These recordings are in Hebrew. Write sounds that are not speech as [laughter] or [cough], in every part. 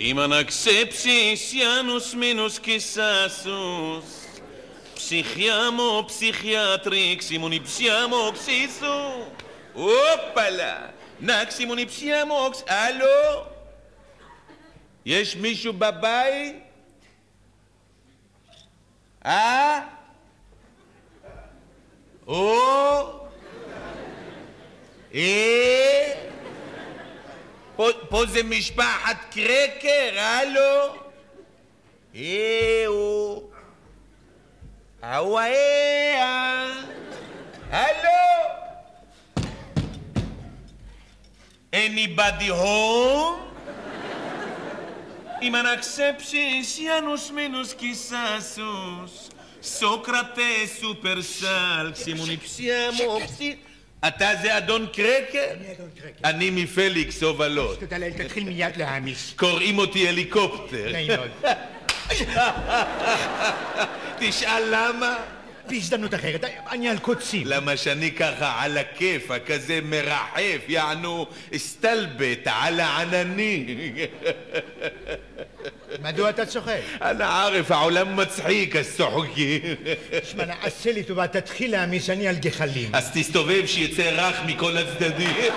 Iman accepsis janus minus quissasus. Psichiamo psichiatrix immunipsiamo xisu. הופלה! נקס אימוניפסיאמוקס, הלו? יש מישהו בבית? אה? או? אה? פה, פה זה משפחת קרקר, הלו? אה, הוא... ההוא אה, הלו? Anybody home? Iman accepsis janus minus quissasus. סוקרטס סופרסל, סימוניפסיאמו, אתה זה אדון קרקר? אני אדון קרקר. אני מפליקס הובלות. תודה לאל, תתחיל מיד להעמיס. קוראים אותי הליקופטר. נעים מאוד. [laughs] תשאל למה? בהזדמנות אחרת, אני על קוצים. למה שאני ככה על הכיף, הכזה מרחף, יענו סטלבט על העננים. [laughs] מדוע אתה צוחק? אנא ערף, העולם מצחיק, אז צוחקים. שמע, עשה לי טובה, תתחיל להעמיס, אני על גחלים. אז תסתובב שיצא רך מכל הצדדים.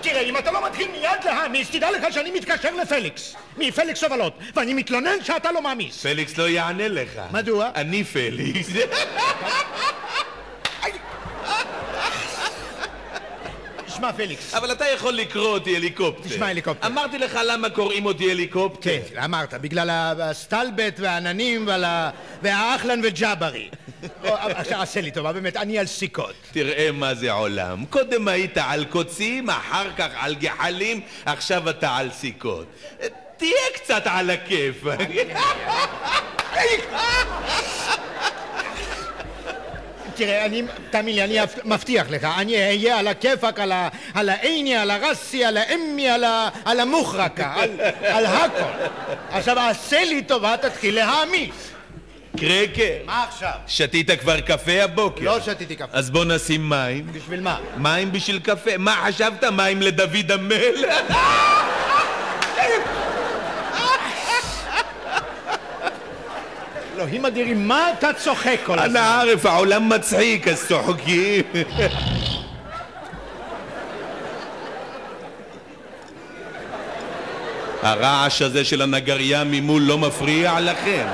תראה, אם אתה לא מתחיל מיד להעמיס, תדע לך שאני מתקשר לפליקס, מפליקס הובלות, ואני מתלונן שאתה לא מעמיס. פליקס לא יענה לך. מדוע? אני פליקס. שמע, פליקס. אבל אתה יכול לקרוא אותי הליקופטר. תשמע, הליקופטר. אמרתי לך למה קוראים אותי הליקופטר. כן, אמרת, בגלל הסטלבט והעננים והאחלן וג'אברי. [laughs] או, עכשיו עשה לי טובה, באמת, אני על סיכות. תראה מה זה עולם. קודם היית על קוצים, אחר כך על גחלים, עכשיו אתה על סיכות. תהיה קצת על הכיף. [laughs] תראה, אני, תאמין לי, אני מבטיח לך, אני אהיה על הכיפאק, על העיני, על הרסי, על האמי, על המוחרקה, על- על הכל. עכשיו, עשה לי טובה, תתחיל להעמיס. קרקר, מה עכשיו? שתית כבר קפה הבוקר? לא שתיתי קפה. אז בוא נשים מים. בשביל מה? מים בשביל קפה. מה חשבת? מים לדוד המלך? אלוהים אדירים, מה אתה צוחק כל הזמן? אנא ערף, העולם מצחיק, אז צוחקים. הרעש הזה של הנגרייה ממול לא מפריע לכם?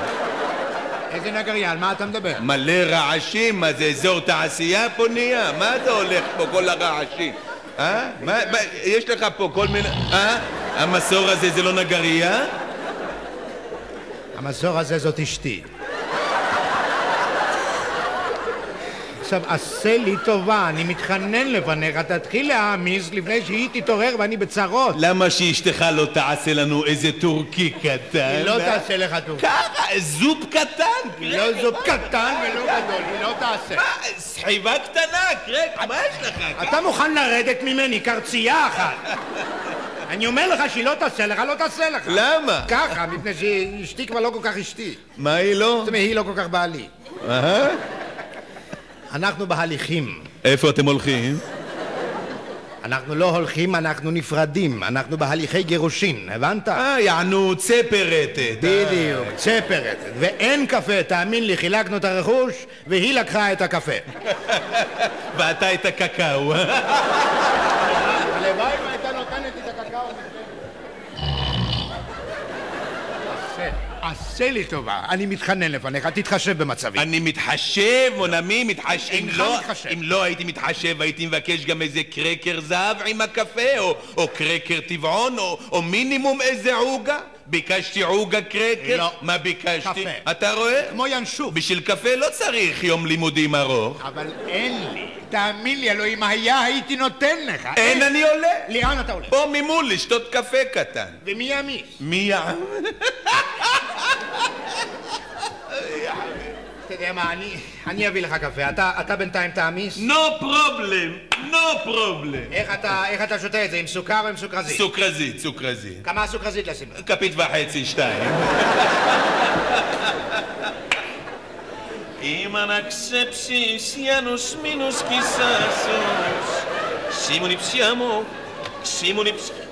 איזה נגרייה, על מה אתה מדבר? מלא רעשים, מה זה אזור תעשייה פה נהיה? מה זה הולך פה כל הרעשים? אה? מה, מה, יש לך פה כל מיני... אה? המסור הזה זה לא נגרייה? המסור הזה זאת אשתי. עכשיו, עשה לי טובה, אני מתחנן לפניך, תתחיל להעמיס לפני שהיא תתעורר ואני בצרות. למה שאשתך לא תעשה לנו איזה טורקי קטן? היא לא אה? תעשה לך טוב. ככה, זופ קטן. היא לא זו קטן ולא גדול, היא לא תעשה. מה, סחיבה קטנה, קרק, מה יש לך? אתה מוכן לרדת ממני, קרצייה אחת. אני אומר לך שהיא לא תעשה לך, לא תעשה לך. למה? ככה, מפני שאשתי כבר לא כל כך אשתי. מה היא לא? זאת אומרת, היא לא כל כך בעלי. אנחנו בהליכים. איפה אתם הולכים? אנחנו לא הולכים, אנחנו נפרדים. אנחנו בהליכי גירושין, הבנת? אה, יענו צפרטת. בדיוק, צפרת. ואין קפה, תאמין לי, חילקנו את הרכוש, והיא לקחה את הקפה. [laughs] ואתה את הקקאו. הלוואי והייתה נותנת לי את הקקאו. עשה- לי טובה, אני מתחנן לפניך, תתחשב במצבי. אני מתחשב, מונמי, מתחשב. אם לא- מתחשב. אם לא הייתי מתחשב, הייתי מבקש גם איזה קרקר זהב עם הקפה, או- או קרקר טבעון, או- או מינימום איזה עוגה. ביקשתי עוגה קרקר? לא. מה ביקשתי? קפה. אתה רואה? כמו ינשוף. בשביל קפה לא צריך יום לימודים ארוך. אבל אין לי. תאמין לי, אלוהים, היה הייתי נותן לך. אין, אני עולה. לאן אתה הולך? פה ממול לשתות קפה קטן. ומי יעמיס? מי יא... [laughs] אתה יודע מה, אני- אני אביא לך קפה. אתה אתה בינתיים תעמיס. No problem, no problem. איך אתה איך אתה שותה את זה, עם סוכר או עם סוכרזית? סוכרזית, סוכרזית. כמה סוכרזית לשים? כפית וחצי, שתיים. Iman accepsis janus minus quisasus Simonipsiamo שימוניפסקי.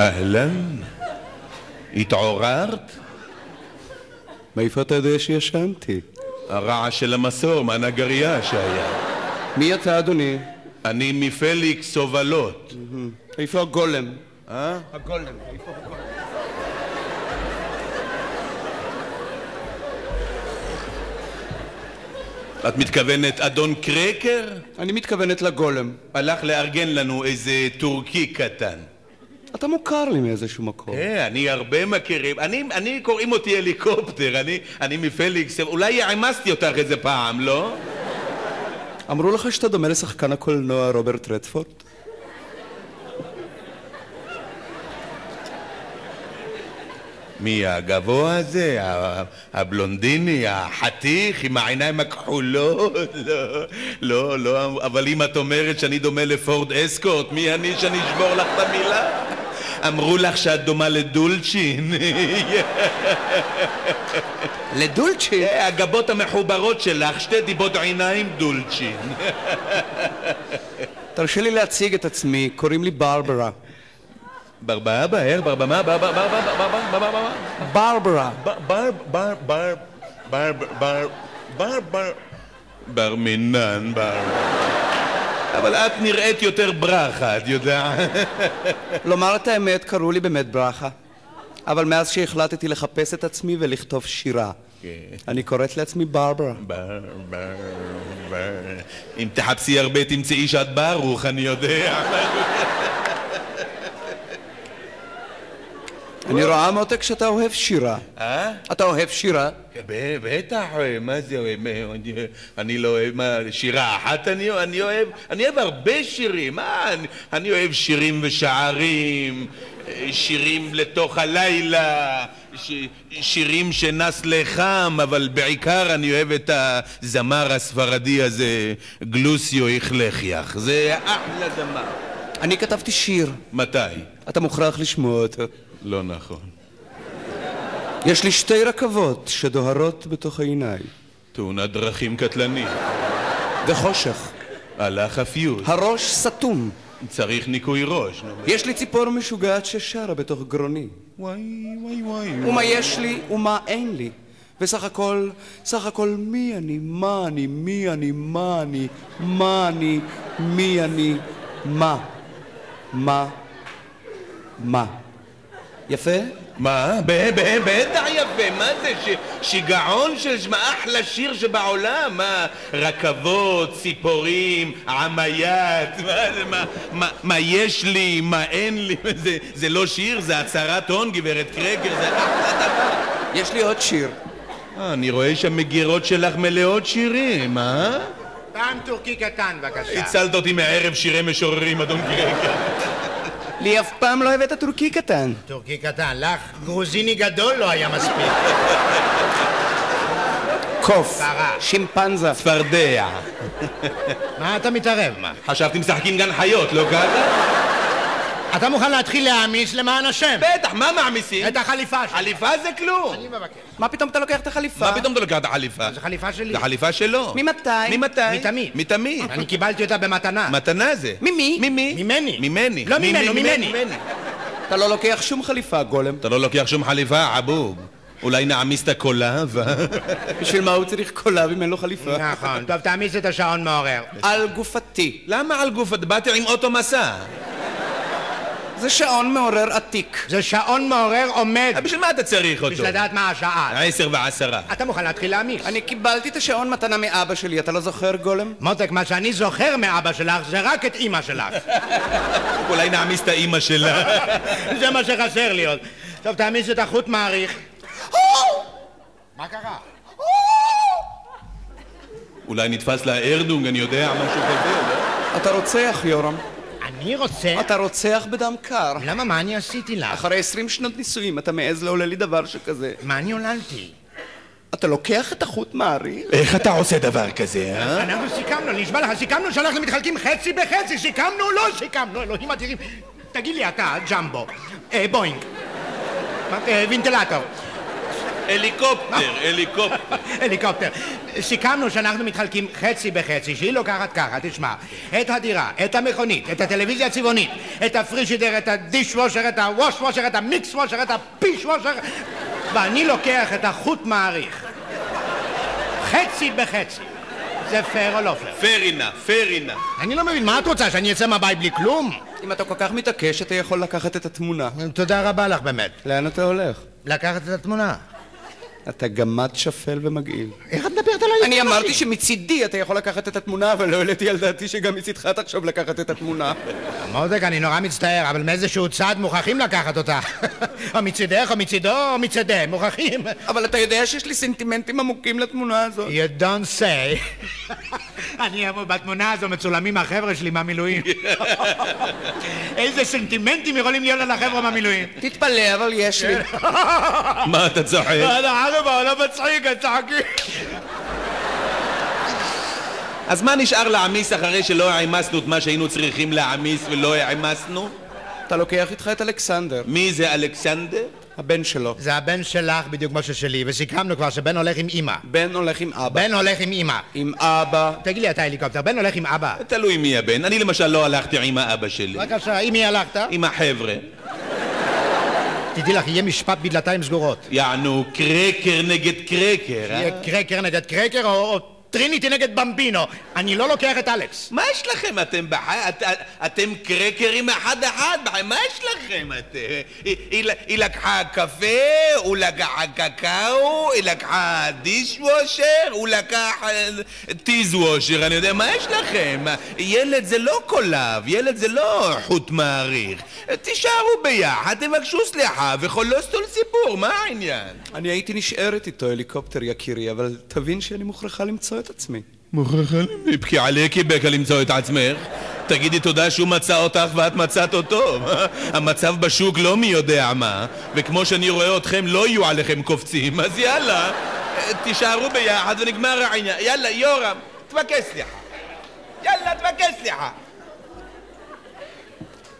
אהלן, התעוררת? מאיפה אתה יודע שישנתי? הרעש של המסור מהנגרייה שהיה. מי אתה, אדוני? אני מפליקס הובלות. איפה הגולם? אה? הגולם, איפה הגולם? את מתכוונת אדון קרקר? אני מתכוונת לגולם. הלך לארגן לנו איזה טורקי קטן. אתה מוכר לי מאיזשהו מקום. אה, אני הרבה מכירים. אני, אני קוראים אותי הליקופטר, אני, אני מפליקס, אולי העמסתי אותך איזה פעם, לא? אמרו לך שאתה דומה לשחקן הקולנוע רוברט רדפורד? מי הגבוה הזה? הבלונדיני, החתיך עם העיניים הכחולות? [laughs] לא, לא, לא, אבל אם את אומרת שאני דומה לפורד אסקורט, מי אני שאני אשבור לך את המילה? אמרו לך שאת דומה לדולצ'ין. לדולצ'ין? הגבות המחוברות שלך, שתי דיבות עיניים דולצ'ין. תרשה לי להציג את עצמי, קוראים לי ברברה. ברברה, בר, ברבמה, ברברה, ברברה, ברברה. בר, בר, בר, בר, בר, בר, בר, בר בר, בר. אבל את נראית יותר ברכה, את יודעת? [laughs] לומר את האמת, קראו לי באמת ברכה. אבל מאז שהחלטתי לחפש את עצמי ולכתוב שירה, אני קוראת לעצמי ברברה. בר בר בר אם תחפשי הרבה תמצאי שאת ברוך, אני יודע. [laughs] אני רואה מותק שאתה אוהב שירה. אה? אתה אוהב שירה? ב- בטח, מה זה אוהב? אני- אני לא אוהב, מה, שירה אחת אני אוהב? אני אוהב הרבה שירים, מה? אני- אני אוהב שירים ושערים, אה, שירים לתוך הלילה, ש- שירים שנס לחם, אבל בעיקר אני אוהב את הזמר הספרדי הזה, גלוסיו איכלכיח. זה אחלה זמר. אני כתבתי שיר. מתי? אתה מוכרח לשמוע אותו. לא נכון. יש לי שתי רכבות שדוהרות בתוך עיניי. תאונת דרכים קטלנית. וחושך. הלך הפיוז. הראש סתום. צריך ניקוי ראש. יש לי ציפור משוגעת ששרה בתוך גרוני. וואי, וואי, וואי. ומה יש לי ומה אין לי. וסך הכל, סך הכל מי אני, מה אני, מי אני, מה אני, מה אני, מי אני, מה, מה, מה. יפה? מה? בטח יפה, מה זה? ש- שיגעון של מה אחלה שיר שבעולם, מה? רכבות, ציפורים, עמיית, מה זה, מה, מה, מה יש לי, מה אין לי, [laughs] זה, זה לא שיר, זה הצהרת הון, גברת קרקר, זה אחלה דבר. יש לי עוד שיר. אה, אני רואה שהמגירות שלך מלאות שירים, אה? פעם טורקי קטן, בבקשה. הצלת אותי מערב שירי משוררים, אדון קרקר. לי אף פעם לא הבאת טורקי קטן. טורקי קטן, לך גרוזיני גדול לא היה מספיק. קוף, פרה. שימפנזה. צפרדע. מה אתה מתערב? מה? חשבתי משחקים גן חיות, לא ככה? אתה מוכן להתחיל להעמיס למען השם? בטח, מה מעמיסים? את החליפה שלי. חליפה זה כלום. אני מבקש. מה פתאום אתה לוקח את החליפה? מה פתאום אתה לוקח את החליפה? זו חליפה שלי. זה חליפה שלו. ממתי? ממתי? מתמיד. מתמיד. אני קיבלתי אותה במתנה. מתנה זה. ממי? ממי? ממני. ממני. לא ממנו, ממני. אתה לא לוקח שום חליפה, גולם. אתה לא לוקח שום חליפה, עבוב. אולי נעמיס את הקולב? [laughs] בשביל מה הוא צריך קולב אם אין לו חליפה? נכון. טוב, תעמיס את השעון מעורר. על גופתי. למה על גוף? באתי עם אוטו מסע. זה שעון מעורר עתיק. זה שעון מעורר עומד. אה, בשביל מה אתה צריך אותו? בשביל לדעת מה השעה. עשר ועשרה. אתה מוכן להתחיל להעמיס. אני קיבלתי את השעון מתנה מאבא שלי, אתה לא זוכר, גולם? מותק, מה שאני זוכר מאבא שלך זה רק את אימא שלך. [laughs] אולי נעמיס את האימא שלה. [laughs] זה מה שחסר לי עוד. טוב, תעמיס את החוט מעריך. [laughs] מה קרה? אולי נתפס לה ארדונג, אני יודע, משהו כזה, לא? אתה רוצח, יורם. אני רוצה... אתה רוצח בדם קר. למה? מה אני עשיתי לך? אחרי עשרים שנות נישואים אתה מעז לעולל לי דבר שכזה. מה אני עוללתי? אתה לוקח את החוט מעריך? איך אתה עושה דבר כזה, אה? אנחנו סיכמנו, נשבע לך, סיכמנו שאנחנו מתחלקים חצי בחצי, סיכמנו, לא סיכמנו, אלוהים אדירים. תגיד לי אתה, ג'מבו, אה, בואינג, אה, וינטלטור. הליקופטר, הליקופטר. הליקופטר. סיכמנו שאנחנו מתחלקים חצי בחצי, שהיא לוקחת ככה, תשמע, את הדירה, את המכונית, את הטלוויזיה הצבעונית, את הפרישידר, את הדיש וושר, את הווש וושר, את המיקס וושר, את הפיש וושר, ואני לוקח את החוט מעריך. חצי בחצי. זה פייר או לא פייר? fair enough, fair enough. אני לא מבין, מה את רוצה, שאני אצא מהבית בלי כלום? אם אתה כל כך מתעקש, אתה יכול לקחת את התמונה. תודה רבה לך באמת. לאן אתה הולך? לקחת את התמונה. אתה גמד שפל ומגעיל. איך את מדברת עליי? אני אמרתי שמצידי אתה יכול לקחת את התמונה, אבל לא העליתי על דעתי שגם מצידך תחשוב לקחת את התמונה. מותק, אני נורא מצטער, אבל מאיזשהו צד מוכרחים לקחת אותה. [laughs] או מצידך, או מצידו, או מצידי, מוכרחים. אבל אתה יודע שיש לי סנטימנטים עמוקים לתמונה הזאת. You don't say. [laughs] אני, בתמונה הזו מצולמים החבר'ה שלי מהמילואים. [laughs] איזה סנטימנטים יכולים להיות על החבר'ה מהמילואים. תתפלא, אבל יש לי. מה אתה צוחק? ערבה, לא מצחיק, צחקי. אז מה נשאר להעמיס אחרי שלא העמסנו את מה שהיינו צריכים להעמיס ולא העמסנו? אתה לוקח איתך את אלכסנדר, מי זה אלכסנדר? הבן שלו. זה הבן שלך בדיוק כמו ששלי, וסיכמנו כבר שבן הולך עם אמא. בן הולך עם אבא. בן הולך עם אמא. עם אבא. תגיד לי, אתה הליקופטר, בן הולך עם אבא. תלוי מי הבן. אני למשל לא הלכתי עם האבא שלי. בבקשה, עם מי הלכת? עם החבר'ה. תדעי לך, יהיה משפט בדלתיים סגורות. יענו קרקר נגד קרקר, אה? יהיה קרקר נגד קרקר או, טריניטי נגד במבינו. אני לא לוקח את אלכס. מה יש לכם? אתם בחי... את, את, אתם קרקרים אחד-אחד, בחי... מה יש לכם? את... היא, היא, היא לקחה קפה, הוא לקח קקאו, היא לקחה דיש וושר, הוא לקח טיז וושר, אני יודע, מה יש לכם? ילד זה לא קולב, ילד זה לא חוט מעריך. תישארו ביחד, תבקשו סליחה, וחולוס כל סיפור, מה העניין? אני הייתי נשארת איתו הליקופטר יקירי, אבל תבין שאני מוכרחה למצוא את עצמי. מוכרחה לבכי עליכי בקה למצוא את עצמך. תגידי תודה שהוא מצא אותך ואת מצאת אותו. המצב בשוק לא מי יודע מה, וכמו שאני רואה אתכם לא יהיו עליכם קופצים, אז יאללה, תישארו ביחד ונגמר העניין. יאללה, יורם, תבקש סליחה. יאללה, תבקש סליחה.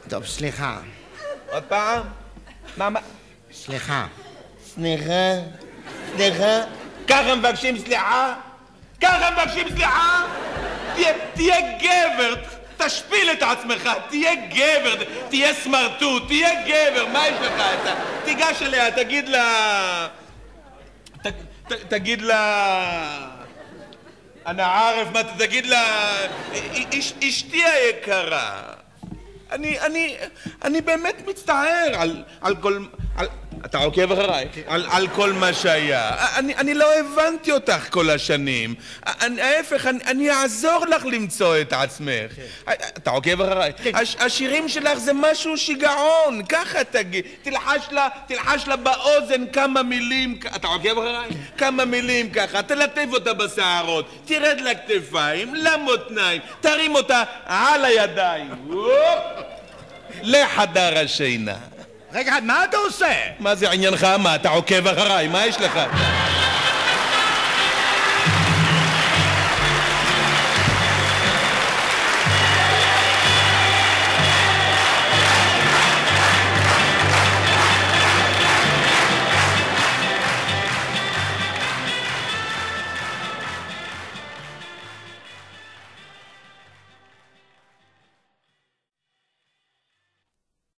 טוב, סליחה. עוד פעם? מה, מה? סליחה. סליחה? סליחה? ככה מבקשים סליחה? ככה מבקשים סליחה? תהיה, תהיה גבר, תשפיל את עצמך, תהיה גבר, תהיה סמרטוט, תהיה גבר, מה יש לך? אתה, תיגש אליה, תגיד לה... ת, ת, תגיד לה... אנא ערף, מה תגיד לה... אש, אשתי היקרה, אני, אני, אני באמת מצטער על, על כל... על, אתה עוקב אחריי? על, על כל מה שהיה. אני, אני לא הבנתי אותך כל השנים. אני, ההפך, אני, אני אעזור לך למצוא את עצמך. אתה עוקב אחריי? הש, השירים שלך זה משהו שיגעון, ככה תגיד. תלחש לה, תלחש לה באוזן כמה מילים, אתה עוקב אחריי? כמה מילים ככה, תלטף אותה בשערות, תרד לכתפיים, למותניים, תרים אותה על הידיים. לחדר השינה. רגע, מה אתה עושה? מה זה עניינך? מה, אתה עוקב אחריי? מה יש לך?